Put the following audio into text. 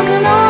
僕の